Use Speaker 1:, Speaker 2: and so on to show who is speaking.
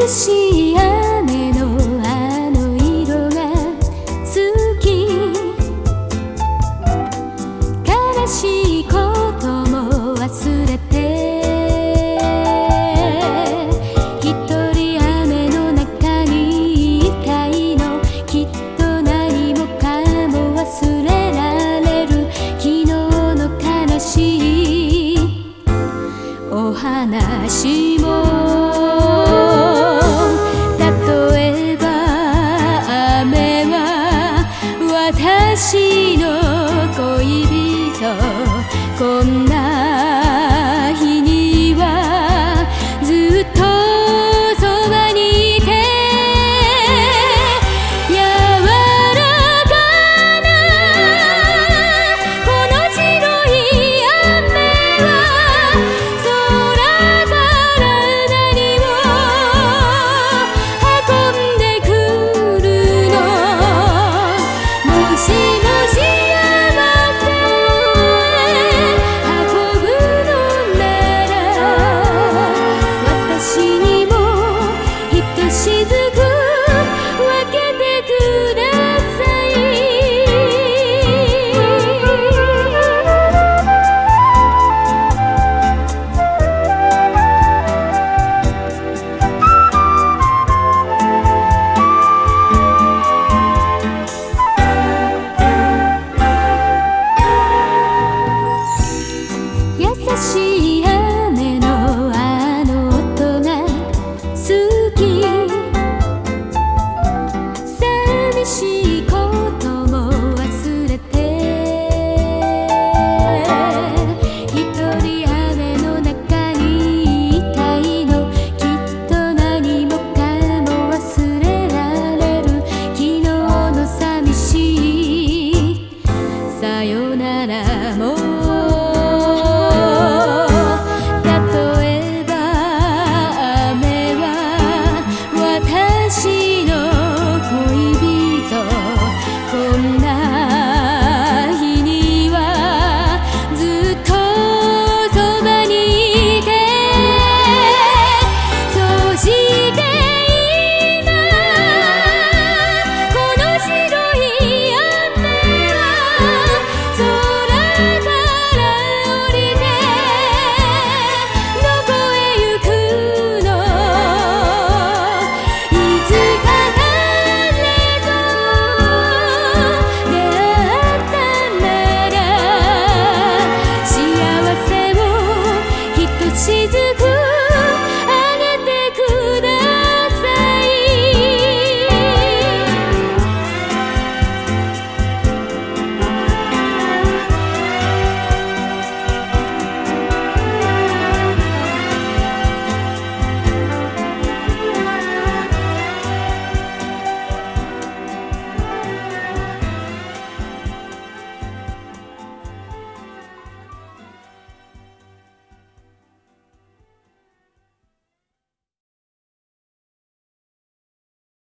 Speaker 1: 涼しい雨のあの色が好き。悲しいことも忘れて。一人雨の中にいたいの。きっと何もかも忘れられる。昨日の悲しい。お話。